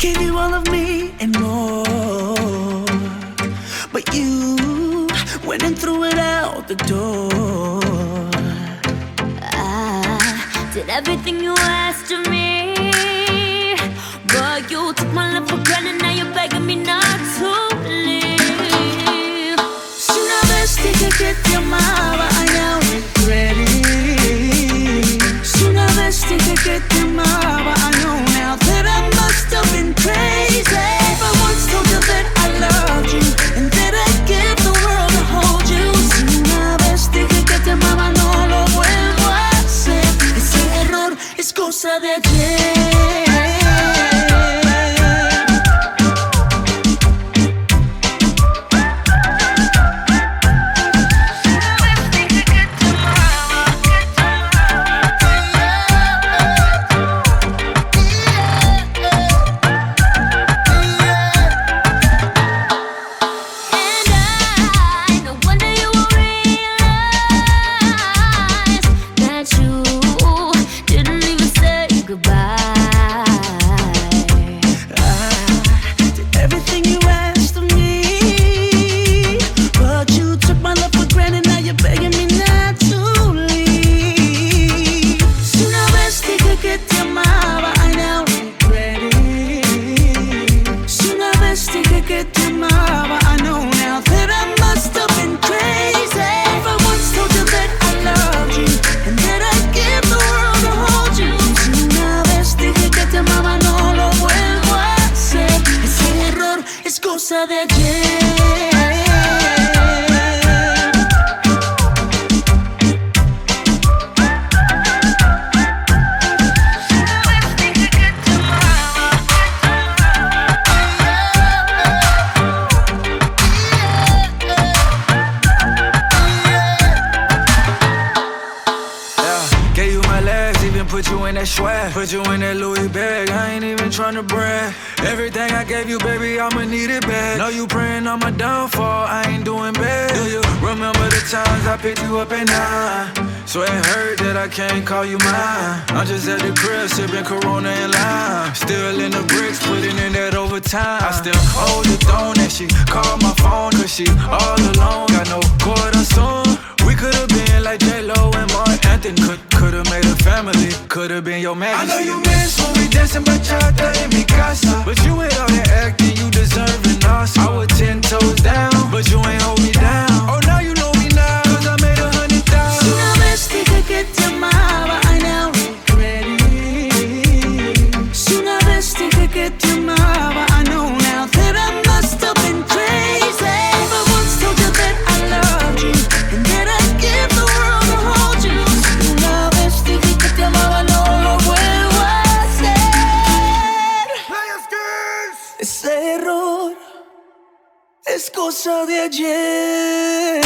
gave you all of me and more. But you went and threw it out the door. I did everything you asked of me. But you took my love for granted, now you're begging me not to leave. Vez dije que te amaba, I now regret it. Si una vez dije que te amaba, cosa de ayer. Cosa de ayer. You in that swag. Put you in that Louis bag, I ain't even tryna brag. Everything I gave you, baby, I'ma need it back. Know you praying on my downfall, I ain't doing bad. Do you remember the times I picked you up at nine? So it hurt that I can't call you mine. I'm just at the crib, sipping Corona and lime. Still in the bricks, putting in that overtime. I still hold the throne and she called my phone, cause she all alone. Got no quarter soon. We could've Could've been your man. I know you miss when we dancing bachata in mi casa. But you ain't all that acting, es cosa de ayer.